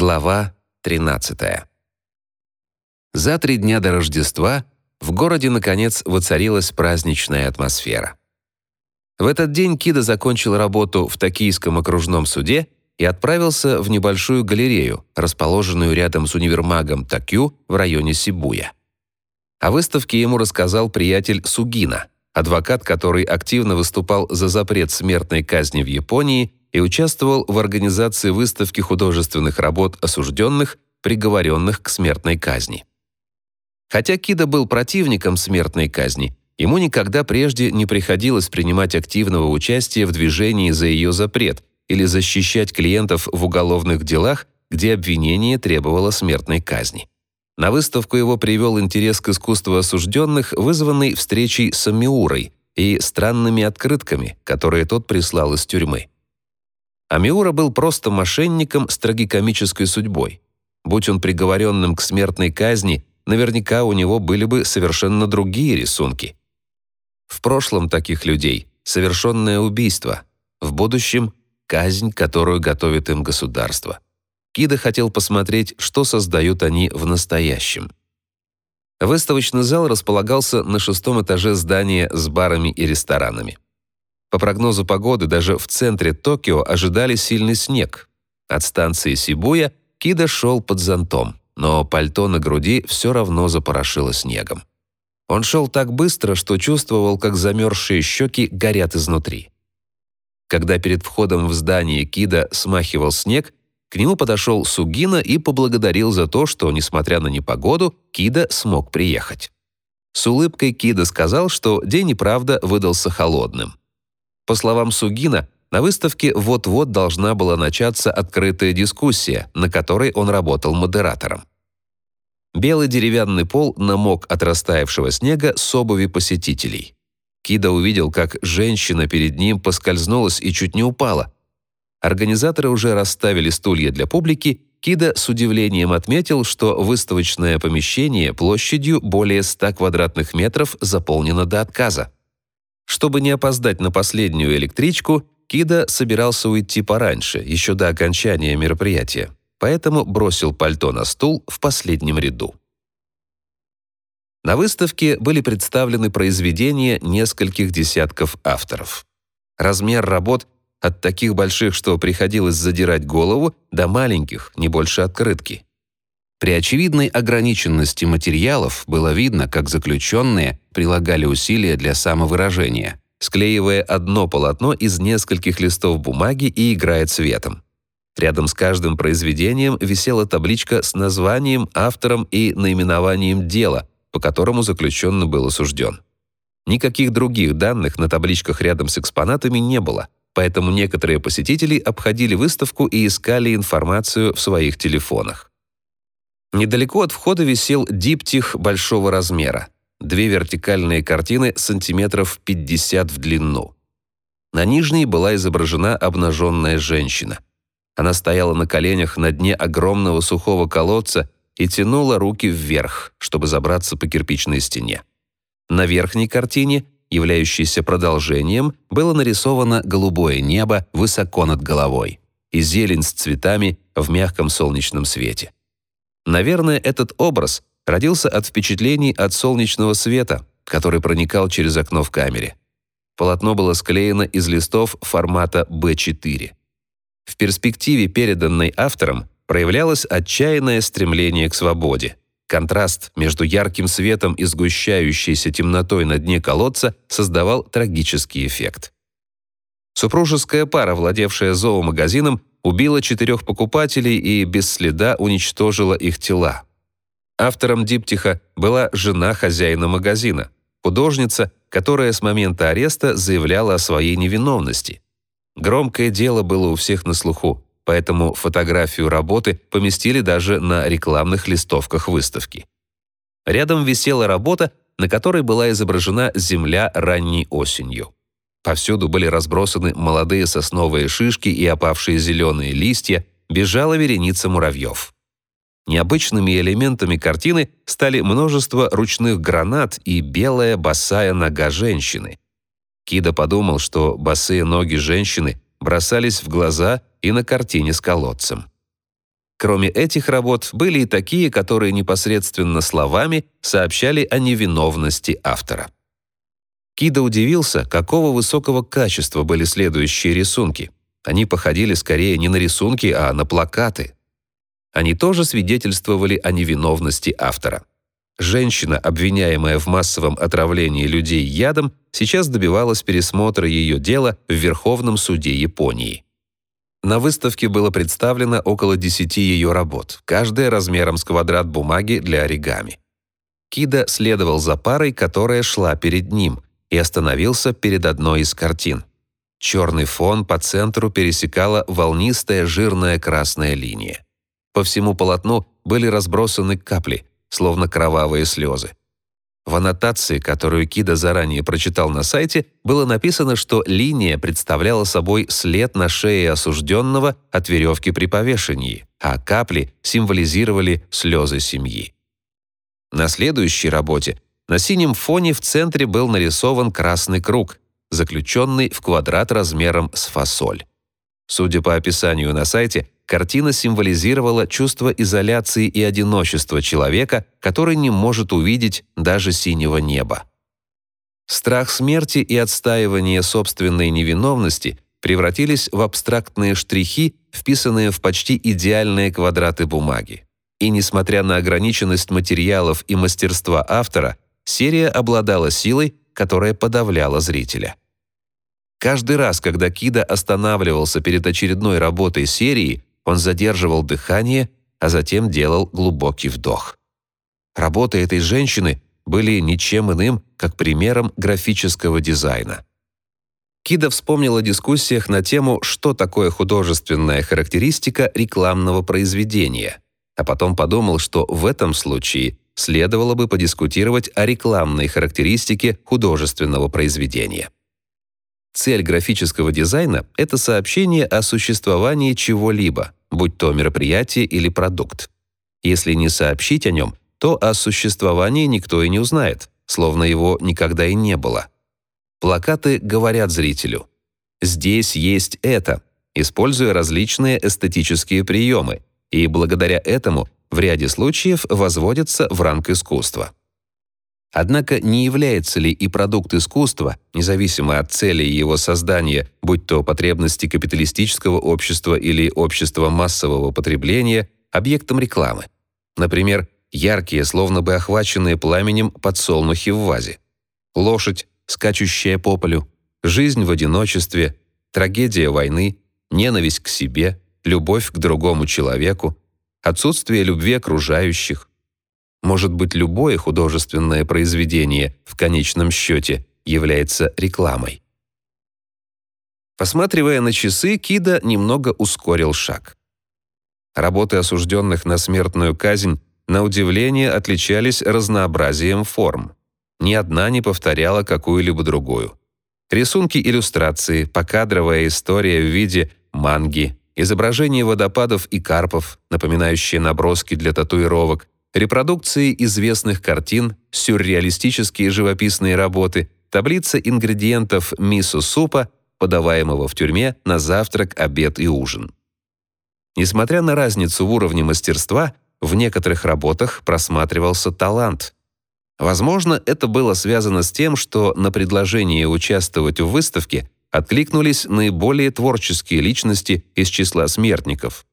Глава 13. За три дня до Рождества в городе, наконец, воцарилась праздничная атмосфера. В этот день Кида закончил работу в Токийском окружном суде и отправился в небольшую галерею, расположенную рядом с универмагом Такю в районе Сибуя. О выставке ему рассказал приятель Сугина, адвокат, который активно выступал за запрет смертной казни в Японии и участвовал в организации выставки художественных работ осужденных, приговоренных к смертной казни. Хотя Кида был противником смертной казни, ему никогда прежде не приходилось принимать активного участия в движении за ее запрет или защищать клиентов в уголовных делах, где обвинение требовало смертной казни. На выставку его привел интерес к искусству осужденных, вызванный встречей с Амиурой и странными открытками, которые тот прислал из тюрьмы. Амиура был просто мошенником с трагикомической судьбой. Будь он приговоренным к смертной казни, наверняка у него были бы совершенно другие рисунки. В прошлом таких людей – совершенное убийство, в будущем – казнь, которую готовит им государство. Кида хотел посмотреть, что создают они в настоящем. Выставочный зал располагался на шестом этаже здания с барами и ресторанами. По прогнозу погоды, даже в центре Токио ожидали сильный снег. От станции Сибуя Кида шел под зонтом, но пальто на груди все равно запорошило снегом. Он шел так быстро, что чувствовал, как замерзшие щеки горят изнутри. Когда перед входом в здание Кида смахивал снег, к нему подошел Сугина и поблагодарил за то, что, несмотря на непогоду, Кида смог приехать. С улыбкой Кида сказал, что день и правда выдался холодным. По словам Сугина, на выставке вот-вот должна была начаться открытая дискуссия, на которой он работал модератором. Белый деревянный пол намок от растаявшего снега с обуви посетителей. Кида увидел, как женщина перед ним поскользнулась и чуть не упала. Организаторы уже расставили стулья для публики, Кида с удивлением отметил, что выставочное помещение площадью более 100 квадратных метров заполнено до отказа. Чтобы не опоздать на последнюю электричку, Кида собирался уйти пораньше, еще до окончания мероприятия, поэтому бросил пальто на стул в последнем ряду. На выставке были представлены произведения нескольких десятков авторов. Размер работ от таких больших, что приходилось задирать голову, до маленьких, не больше открытки. При очевидной ограниченности материалов было видно, как заключенные прилагали усилия для самовыражения, склеивая одно полотно из нескольких листов бумаги и играя цветом. Рядом с каждым произведением висела табличка с названием, автором и наименованием дела, по которому заключенный был осужден. Никаких других данных на табличках рядом с экспонатами не было, поэтому некоторые посетители обходили выставку и искали информацию в своих телефонах. Недалеко от входа висел диптих большого размера. Две вертикальные картины сантиметров 50 в длину. На нижней была изображена обнаженная женщина. Она стояла на коленях на дне огромного сухого колодца и тянула руки вверх, чтобы забраться по кирпичной стене. На верхней картине, являющейся продолжением, было нарисовано голубое небо высоко над головой и зелень с цветами в мягком солнечном свете. Наверное, этот образ родился от впечатлений от солнечного света, который проникал через окно в камере. Полотно было склеено из листов формата B4. В перспективе, переданной автором, проявлялось отчаянное стремление к свободе. Контраст между ярким светом и сгущающейся темнотой на дне колодца создавал трагический эффект. Супружеская пара, владевшая зоомагазином, убила четырех покупателей и без следа уничтожила их тела. Автором диптиха была жена хозяина магазина, художница, которая с момента ареста заявляла о своей невиновности. Громкое дело было у всех на слуху, поэтому фотографию работы поместили даже на рекламных листовках выставки. Рядом висела работа, на которой была изображена земля ранней осенью. Повсюду были разбросаны молодые сосновые шишки и опавшие зеленые листья, бежала вереница муравьев. Необычными элементами картины стали множество ручных гранат и белая босая нога женщины. Кида подумал, что босые ноги женщины бросались в глаза и на картине с колодцем. Кроме этих работ, были и такие, которые непосредственно словами сообщали о невиновности автора. Кида удивился, какого высокого качества были следующие рисунки. Они походили скорее не на рисунки, а на плакаты. Они тоже свидетельствовали о невиновности автора. Женщина, обвиняемая в массовом отравлении людей ядом, сейчас добивалась пересмотра ее дела в Верховном суде Японии. На выставке было представлено около 10 ее работ, каждая размером с квадрат бумаги для оригами. Кида следовал за парой, которая шла перед ним, и остановился перед одной из картин. Черный фон по центру пересекала волнистая жирная красная линия. По всему полотну были разбросаны капли, словно кровавые слезы. В аннотации, которую Кида заранее прочитал на сайте, было написано, что линия представляла собой след на шее осужденного от веревки при повешении, а капли символизировали слезы семьи. На следующей работе на синем фоне в центре был нарисован красный круг, заключенный в квадрат размером с фасоль. Судя по описанию на сайте, картина символизировала чувство изоляции и одиночества человека, который не может увидеть даже синего неба. Страх смерти и отстаивание собственной невиновности превратились в абстрактные штрихи, вписанные в почти идеальные квадраты бумаги. И несмотря на ограниченность материалов и мастерства автора, серия обладала силой, которая подавляла зрителя. Каждый раз, когда Кида останавливался перед очередной работой серии, он задерживал дыхание, а затем делал глубокий вдох. Работы этой женщины были ничем иным, как примером графического дизайна. Кида вспомнил о дискуссиях на тему, что такое художественная характеристика рекламного произведения, а потом подумал, что в этом случае следовало бы подискутировать о рекламной характеристике художественного произведения. Цель графического дизайна — это сообщение о существовании чего-либо, будь то мероприятие или продукт. Если не сообщить о нем, то о существовании никто и не узнает, словно его никогда и не было. Плакаты говорят зрителю «Здесь есть это», используя различные эстетические приемы, и благодаря этому в ряде случаев возводятся в ранг искусства. Однако не является ли и продукт искусства, независимо от цели его создания, будь то потребности капиталистического общества или общества массового потребления, объектом рекламы? Например, яркие, словно бы охваченные пламенем подсолнухи в вазе. Лошадь, скачущая по полю, жизнь в одиночестве, трагедия войны, ненависть к себе, любовь к другому человеку, отсутствие любви окружающих, может быть, любое художественное произведение в конечном счете является рекламой. Посматривая на часы, Кида немного ускорил шаг. Работы осужденных на смертную казнь на удивление отличались разнообразием форм. Ни одна не повторяла какую-либо другую. Рисунки иллюстрации, покадровая история в виде манги, изображения водопадов и карпов, напоминающие наброски для татуировок, репродукции известных картин, сюрреалистические живописные работы, таблица ингредиентов мисо-супа, подаваемого в тюрьме на завтрак, обед и ужин. Несмотря на разницу в уровне мастерства, в некоторых работах просматривался талант. Возможно, это было связано с тем, что на предложение участвовать в выставке откликнулись наиболее творческие личности из числа смертников.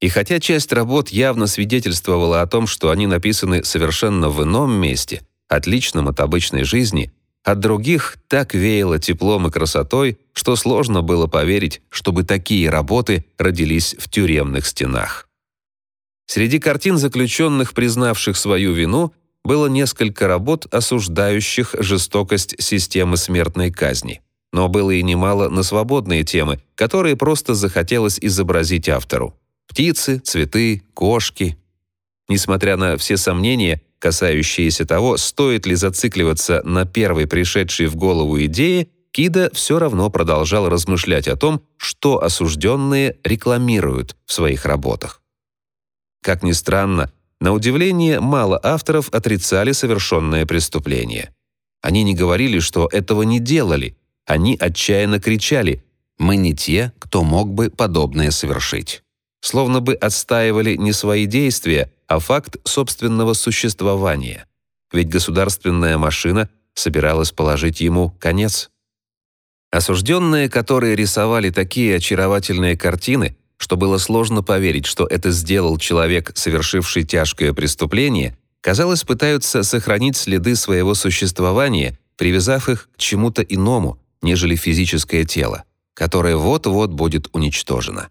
И хотя часть работ явно свидетельствовала о том, что они написаны совершенно в ином месте, отличном от обычной жизни, от других так веяло теплом и красотой, что сложно было поверить, чтобы такие работы родились в тюремных стенах. Среди картин заключенных, признавших свою вину, было несколько работ, осуждающих жестокость системы смертной казни. Но было и немало на свободные темы, которые просто захотелось изобразить автору. Птицы, цветы, кошки. Несмотря на все сомнения, касающиеся того, стоит ли зацикливаться на первой пришедшей в голову идее, Кида все равно продолжал размышлять о том, что осужденные рекламируют в своих работах. Как ни странно, на удивление мало авторов отрицали совершенное преступление. Они не говорили, что этого не делали, они отчаянно кричали «Мы не те, кто мог бы подобное совершить». словно бы отстаивали не свои действия, а факт собственного существования. Ведь государственная машина собиралась положить ему конец. Осужденные, которые рисовали такие очаровательные картины, что было сложно поверить, что это сделал человек, совершивший тяжкое преступление, казалось, пытаются сохранить следы своего существования, привязав их к чему-то иному, нежели физическое тело, которое вот-вот будет уничтожено.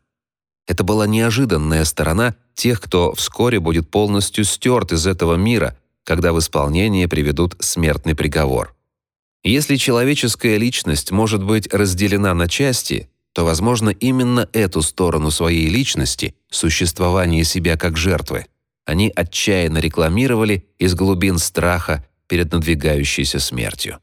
Это была неожиданная сторона тех, кто вскоре будет полностью стерт из этого мира, когда в исполнение приведут смертный приговор. Если человеческая личность может быть разделена на части, то, возможно, именно эту сторону своей личности, существование себя как жертвы, они отчаянно рекламировали из глубин страха перед надвигающейся смертью.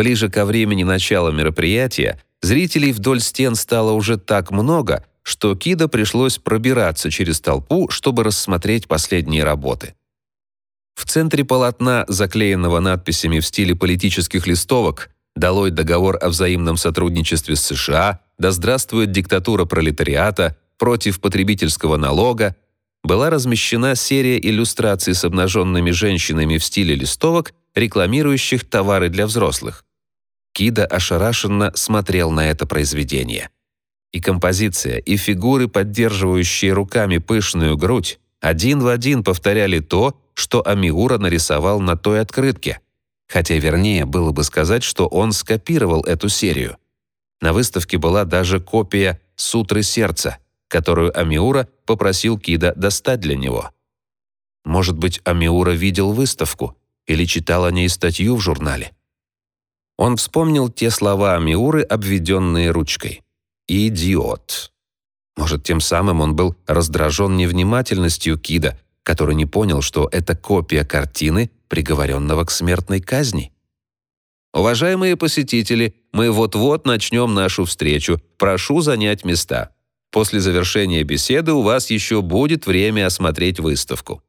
Ближе ко времени начала мероприятия зрителей вдоль стен стало уже так много, что Кида пришлось пробираться через толпу, чтобы рассмотреть последние работы. В центре полотна, заклеенного надписями в стиле политических листовок «Долой договор о взаимном сотрудничестве с США», «Да здравствует диктатура пролетариата», «Против потребительского налога», была размещена серия иллюстраций с обнаженными женщинами в стиле листовок, рекламирующих товары для взрослых. Кида ошарашенно смотрел на это произведение. И композиция, и фигуры, поддерживающие руками пышную грудь, один в один повторяли то, что Амиура нарисовал на той открытке. Хотя вернее было бы сказать, что он скопировал эту серию. На выставке была даже копия «Сутры сердца», которую Амиура попросил Кида достать для него. Может быть, Амиура видел выставку или читал о ней статью в журнале. Он вспомнил те слова Амиуры, обведенные ручкой. «Идиот». Может, тем самым он был раздражен невнимательностью Кида, который не понял, что это копия картины, приговоренного к смертной казни. «Уважаемые посетители, мы вот-вот начнем нашу встречу. Прошу занять места. После завершения беседы у вас еще будет время осмотреть выставку».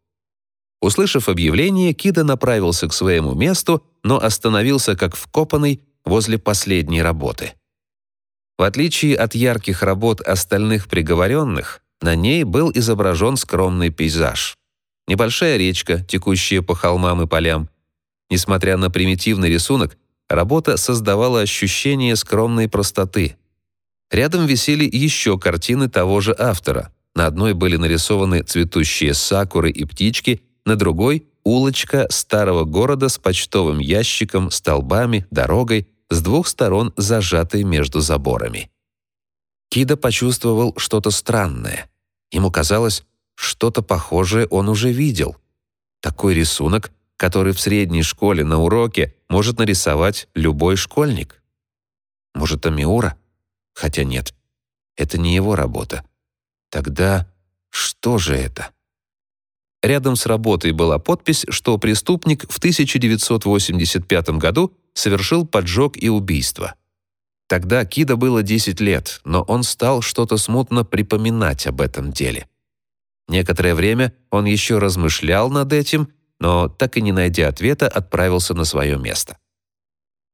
Услышав объявление, Кида направился к своему месту, но остановился как вкопанный возле последней работы. В отличие от ярких работ остальных приговоренных, на ней был изображен скромный пейзаж. Небольшая речка, текущая по холмам и полям. Несмотря на примитивный рисунок, работа создавала ощущение скромной простоты. Рядом висели еще картины того же автора. На одной были нарисованы цветущие сакуры и птички, на другой — улочка старого города с почтовым ящиком, столбами, дорогой, с двух сторон зажатой между заборами. Кида почувствовал что-то странное. Ему казалось, что-то похожее он уже видел. Такой рисунок, который в средней школе на уроке может нарисовать любой школьник. Может, Амиура? Хотя нет, это не его работа. Тогда что же это? Рядом с работой была подпись, что преступник в 1985 году совершил поджог и убийство. Тогда Кида было 10 лет, но он стал что-то смутно припоминать об этом деле. Некоторое время он еще размышлял над этим, но, так и не найдя ответа, отправился на свое место.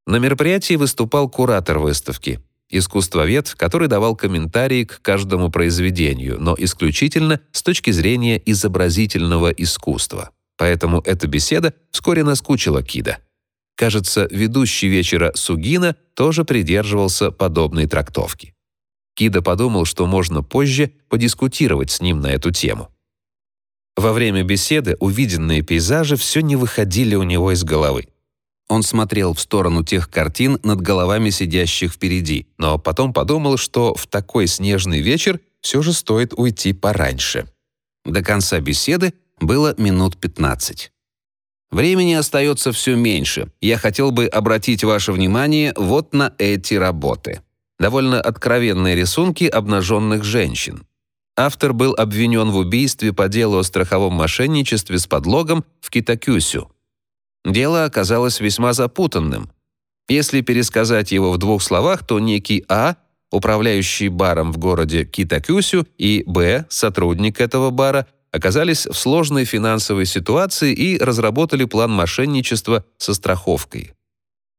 На мероприятии выступал куратор выставки, искусствовед, который давал комментарии к каждому произведению, но исключительно с точки зрения изобразительного искусства. Поэтому эта беседа вскоре наскучила Кида. Кажется, ведущий вечера Сугина тоже придерживался подобной трактовки. Кида подумал, что можно позже подискутировать с ним на эту тему. Во время беседы увиденные пейзажи все не выходили у него из головы. Он смотрел в сторону тех картин над головами сидящих впереди, но потом подумал, что в такой снежный вечер все же стоит уйти пораньше. До конца беседы было минут 15. Времени остается все меньше. Я хотел бы обратить ваше внимание вот на эти работы довольно откровенные рисунки обнаженных женщин. Автор был обвинен в убийстве по делу о страховом мошенничестве с подлогом в Китакюсю. Дело оказалось весьма запутанным. Если пересказать его в двух словах, то некий А, управляющий баром в городе Китакюсю, и Б, сотрудник этого бара, оказались в сложной финансовой ситуации и разработали план мошенничества со страховкой.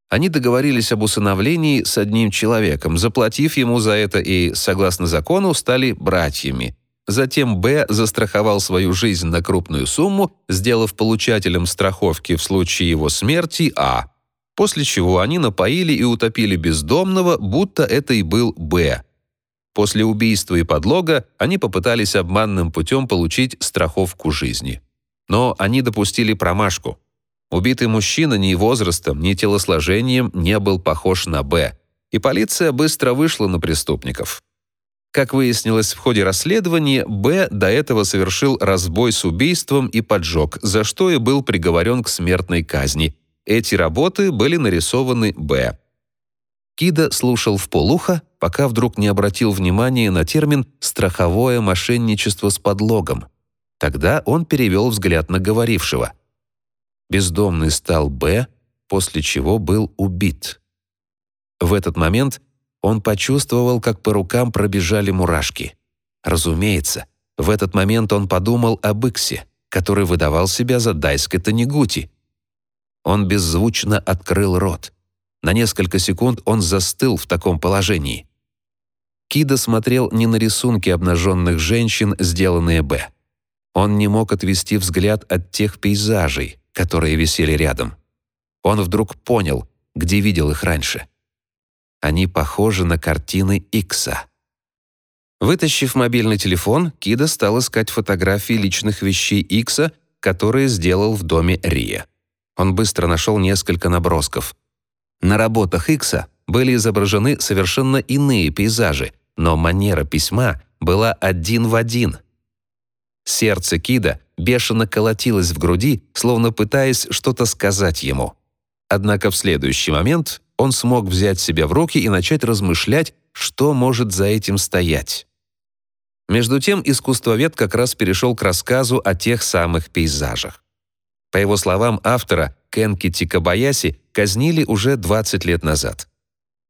Они договорились об усыновлении с одним человеком, заплатив ему за это и, согласно закону, стали братьями. Затем Б застраховал свою жизнь на крупную сумму, сделав получателем страховки в случае его смерти А. После чего они напоили и утопили бездомного, будто это и был Б. После убийства и подлога они попытались обманным путем получить страховку жизни. Но они допустили промашку. Убитый мужчина ни возрастом, ни телосложением не был похож на Б, и полиция быстро вышла на преступников. Как выяснилось в ходе расследования, Б до этого совершил разбой с убийством и поджог, за что и был приговорен к смертной казни. Эти работы были нарисованы Б. Кида слушал в полухо, пока вдруг не обратил внимания на термин «страховое мошенничество с подлогом». Тогда он перевел взгляд на говорившего. Бездомный стал Б, после чего был убит. В этот момент он почувствовал, как по рукам пробежали мурашки. Разумеется, в этот момент он подумал об Иксе, который выдавал себя за Дайска Танигути. Он беззвучно открыл рот. На несколько секунд он застыл в таком положении. Кида смотрел не на рисунки обнаженных женщин, сделанные Б. Он не мог отвести взгляд от тех пейзажей, которые висели рядом. Он вдруг понял, где видел их раньше. Они похожи на картины Икса. Вытащив мобильный телефон, Кида стал искать фотографии личных вещей Икса, которые сделал в доме Рия. Он быстро нашел несколько набросков. На работах Икса были изображены совершенно иные пейзажи, но манера письма была один в один. Сердце Кида бешено колотилось в груди, словно пытаясь что-то сказать ему. Однако в следующий момент он смог взять себя в руки и начать размышлять, что может за этим стоять. Между тем искусствовед как раз перешел к рассказу о тех самых пейзажах. По его словам автора, Кенки Тикабаяси казнили уже 20 лет назад.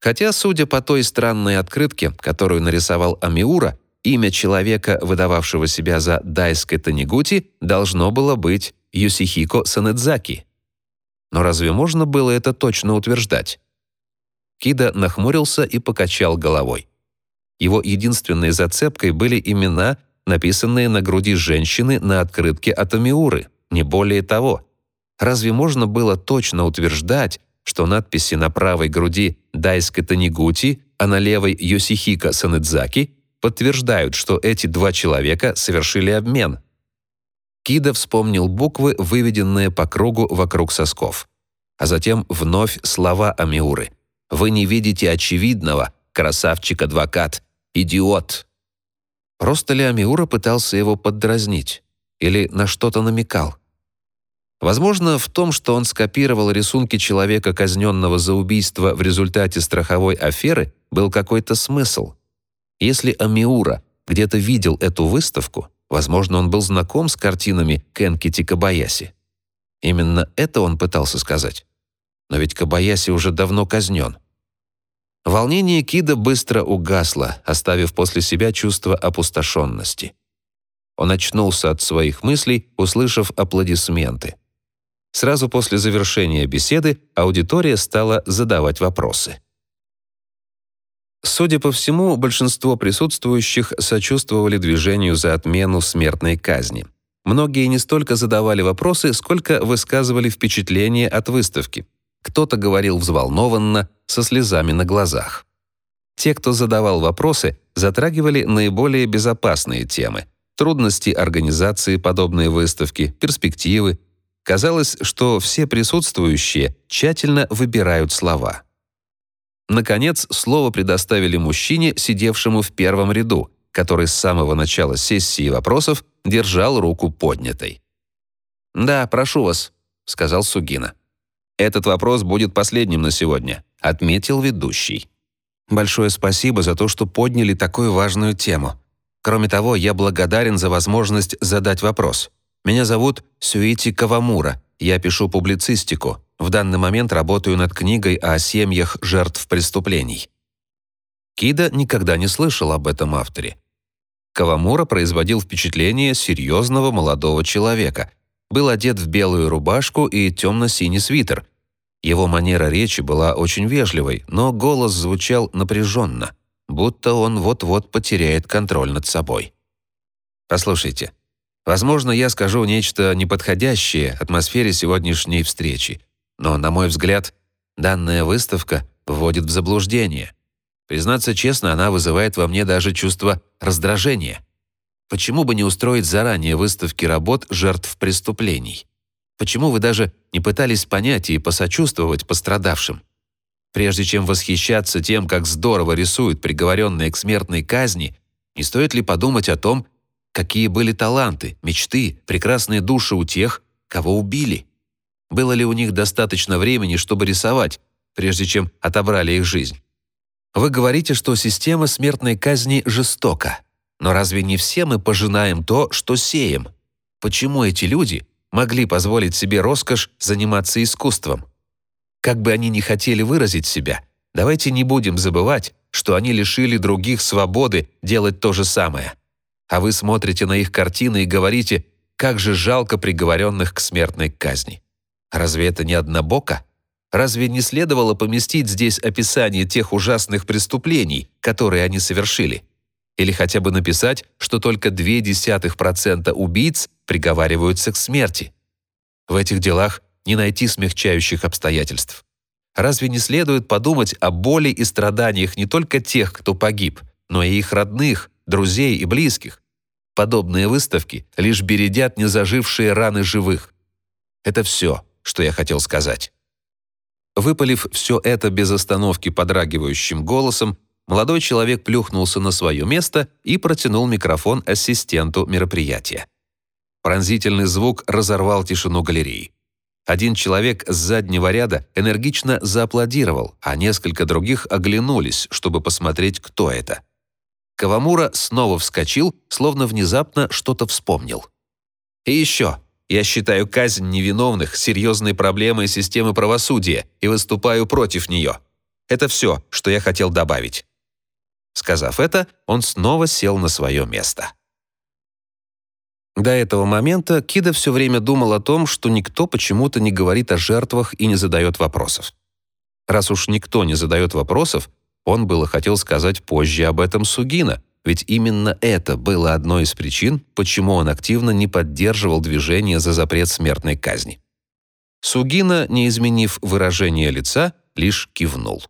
Хотя, судя по той странной открытке, которую нарисовал Амиура, Имя человека, выдававшего себя за Дайской Танигути, должно было быть Юсихико Санэдзаки. Но разве можно было это точно утверждать? Кида нахмурился и покачал головой. Его единственной зацепкой были имена, написанные на груди женщины на открытке от Амиуры, не более того. Разве можно было точно утверждать, что надписи на правой груди Дайской Танигути, а на левой Йосихико Санэдзаки подтверждают, что эти два человека совершили обмен. Кида вспомнил буквы, выведенные по кругу вокруг сосков. А затем вновь слова Амиуры. «Вы не видите очевидного, красавчик-адвокат, идиот!» Просто ли Амиура пытался его поддразнить? Или на что-то намекал? Возможно, в том, что он скопировал рисунки человека, казненного за убийство в результате страховой аферы, был какой-то смысл. Если Амиура где-то видел эту выставку, возможно, он был знаком с картинами Кенкити Кабаяси. Именно это он пытался сказать. Но ведь Кабаяси уже давно казнен. Волнение Кида быстро угасло, оставив после себя чувство опустошенности. Он очнулся от своих мыслей, услышав аплодисменты. Сразу после завершения беседы аудитория стала задавать вопросы. Судя по всему, большинство присутствующих сочувствовали движению за отмену смертной казни. Многие не столько задавали вопросы, сколько высказывали впечатления от выставки. Кто-то говорил взволнованно, со слезами на глазах. Те, кто задавал вопросы, затрагивали наиболее безопасные темы – трудности организации подобной выставки, перспективы. Казалось, что все присутствующие тщательно выбирают слова – Наконец, слово предоставили мужчине, сидевшему в первом ряду, который с самого начала сессии вопросов держал руку поднятой. «Да, прошу вас», — сказал Сугина. «Этот вопрос будет последним на сегодня», — отметил ведущий. «Большое спасибо за то, что подняли такую важную тему. Кроме того, я благодарен за возможность задать вопрос. Меня зовут Сюити Кавамура, я пишу публицистику. В данный момент работаю над книгой о семьях жертв преступлений. Кида никогда не слышал об этом авторе. Кавамура производил впечатление серьезного молодого человека. Был одет в белую рубашку и темно-синий свитер. Его манера речи была очень вежливой, но голос звучал напряженно, будто он вот-вот потеряет контроль над собой. «Послушайте, возможно, я скажу нечто неподходящее атмосфере сегодняшней встречи, но, на мой взгляд, данная выставка вводит в заблуждение. Признаться честно, она вызывает во мне даже чувство раздражения. Почему бы не устроить заранее выставки работ жертв преступлений? Почему вы даже не пытались понять и посочувствовать пострадавшим? Прежде чем восхищаться тем, как здорово рисуют приговоренные к смертной казни, не стоит ли подумать о том, какие были таланты, мечты, прекрасные души у тех, кого убили? Было ли у них достаточно времени, чтобы рисовать, прежде чем отобрали их жизнь? Вы говорите, что система смертной казни жестока. Но разве не все мы пожинаем то, что сеем? Почему эти люди могли позволить себе роскошь заниматься искусством? Как бы они ни хотели выразить себя, давайте не будем забывать, что они лишили других свободы делать то же самое. А вы смотрите на их картины и говорите, как же жалко приговоренных к смертной казни. Разве это не однобоко? Разве не следовало поместить здесь описание тех ужасных преступлений, которые они совершили? Или хотя бы написать, что только 0,2% убийц приговариваются к смерти. В этих делах не найти смягчающих обстоятельств. Разве не следует подумать о боли и страданиях не только тех, кто погиб, но и их родных, друзей и близких? Подобные выставки лишь бередят незажившие раны живых. Это все, что я хотел сказать. Выпалив все это без остановки подрагивающим голосом, Молодой человек плюхнулся на свое место и протянул микрофон ассистенту мероприятия. Пронзительный звук разорвал тишину галереи. Один человек с заднего ряда энергично зааплодировал, а несколько других оглянулись, чтобы посмотреть, кто это. Кавамура снова вскочил, словно внезапно что-то вспомнил. «И еще, я считаю казнь невиновных серьезной проблемой системы правосудия и выступаю против нее. Это все, что я хотел добавить. Сказав это, он снова сел на свое место. До этого момента Кида все время думал о том, что никто почему-то не говорит о жертвах и не задает вопросов. Раз уж никто не задает вопросов, он было хотел сказать позже об этом Сугина, ведь именно это было одной из причин, почему он активно не поддерживал движение за запрет смертной казни. Сугина, не изменив выражение лица, лишь кивнул.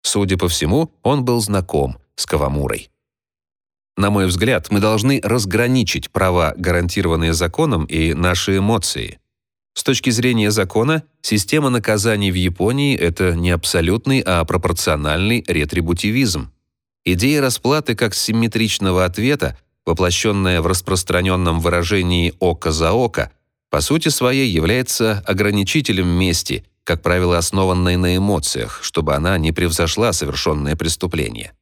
Судя по всему, он был знаком с Кавамурой. На мой взгляд, мы должны разграничить права, гарантированные законом, и наши эмоции. С точки зрения закона, система наказаний в Японии – это не абсолютный, а пропорциональный ретрибутивизм. Идея расплаты как симметричного ответа, воплощенная в распространенном выражении «око за око», по сути своей является ограничителем мести, как правило, основанной на эмоциях, чтобы она не превзошла совершенное преступление.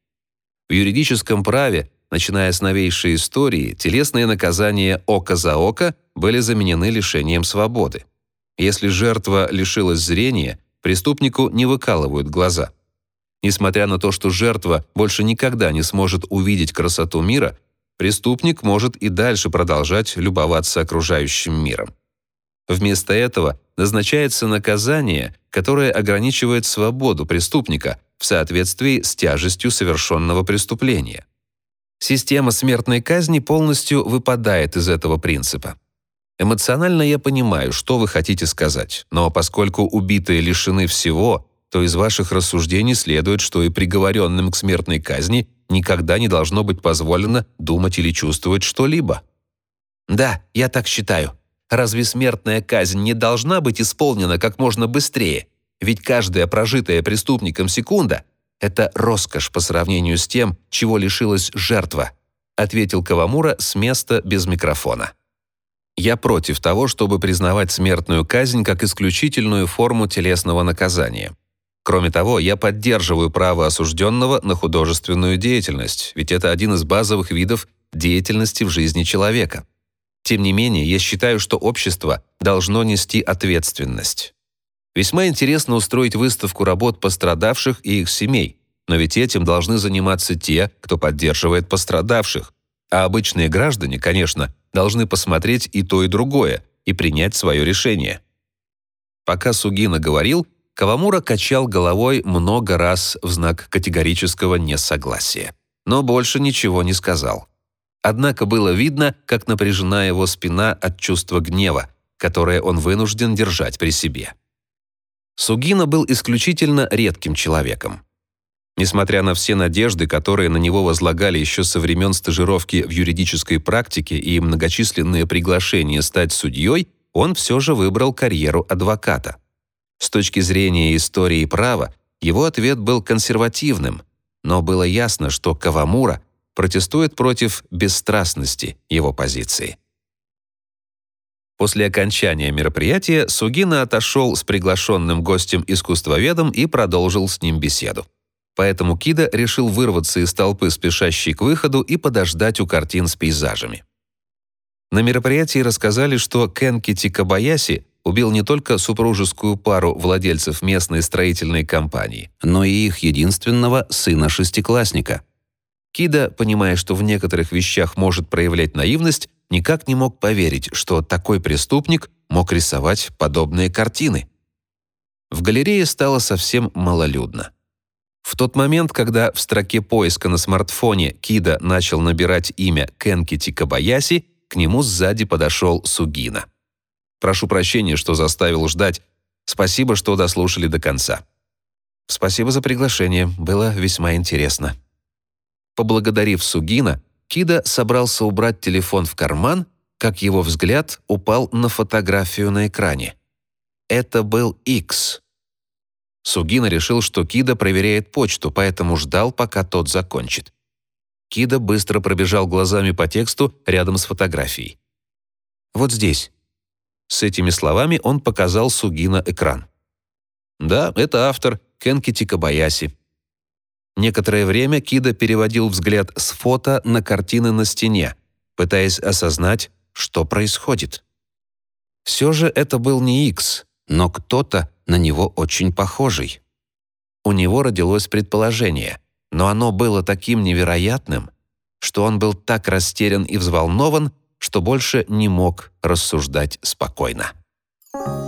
В юридическом праве, начиная с новейшей истории, телесные наказания око за око были заменены лишением свободы. Если жертва лишилась зрения, преступнику не выкалывают глаза. Несмотря на то, что жертва больше никогда не сможет увидеть красоту мира, преступник может и дальше продолжать любоваться окружающим миром. Вместо этого назначается наказание, которое ограничивает свободу преступника, в соответствии с тяжестью совершенного преступления. Система смертной казни полностью выпадает из этого принципа. Эмоционально я понимаю, что вы хотите сказать, но поскольку убитые лишены всего, то из ваших рассуждений следует, что и приговоренным к смертной казни никогда не должно быть позволено думать или чувствовать что-либо. Да, я так считаю. Разве смертная казнь не должна быть исполнена как можно быстрее? Ведь каждая прожитая преступником секунда — это роскошь по сравнению с тем, чего лишилась жертва, ответил Кавамура с места без микрофона. Я против того, чтобы признавать смертную казнь как исключительную форму телесного наказания. Кроме того, я поддерживаю право осужденного на художественную деятельность, ведь это один из базовых видов деятельности в жизни человека. Тем не менее, я считаю, что общество должно нести ответственность. Весьма интересно устроить выставку работ пострадавших и их семей, но ведь этим должны заниматься те, кто поддерживает пострадавших. А обычные граждане, конечно, должны посмотреть и то, и другое, и принять свое решение. Пока Сугина говорил, Кавамура качал головой много раз в знак категорического несогласия, но больше ничего не сказал. Однако было видно, как напряжена его спина от чувства гнева, которое он вынужден держать при себе. Сугина был исключительно редким человеком. Несмотря на все надежды, которые на него возлагали еще со времен стажировки в юридической практике и многочисленные приглашения стать судьей, он все же выбрал карьеру адвоката. С точки зрения истории права, его ответ был консервативным, но было ясно, что Кавамура протестует против бесстрастности его позиции. После окончания мероприятия Сугина отошел с приглашенным гостем-искусствоведом и продолжил с ним беседу. Поэтому Кида решил вырваться из толпы, спешащей к выходу, и подождать у картин с пейзажами. На мероприятии рассказали, что Кенки Тикабаяси убил не только супружескую пару владельцев местной строительной компании, но и их единственного сына-шестиклассника. Кида, понимая, что в некоторых вещах может проявлять наивность, никак не мог поверить, что такой преступник мог рисовать подобные картины. В галерее стало совсем малолюдно. В тот момент, когда в строке поиска на смартфоне Кида начал набирать имя Кенки Тикабаяси, к нему сзади подошел Сугина. Прошу прощения, что заставил ждать. Спасибо, что дослушали до конца. Спасибо за приглашение, было весьма интересно. Поблагодарив Сугина, Кида собрался убрать телефон в карман, как его взгляд упал на фотографию на экране. Это был X. Сугина решил, что Кида проверяет почту, поэтому ждал, пока тот закончит. Кида быстро пробежал глазами по тексту рядом с фотографией. «Вот здесь». С этими словами он показал Сугина экран. «Да, это автор Кенки Тикабаяси». Некоторое время Кида переводил взгляд с фото на картины на стене, пытаясь осознать, что происходит. Все же это был не Икс, но кто-то на него очень похожий. У него родилось предположение, но оно было таким невероятным, что он был так растерян и взволнован, что больше не мог рассуждать спокойно. Thank you.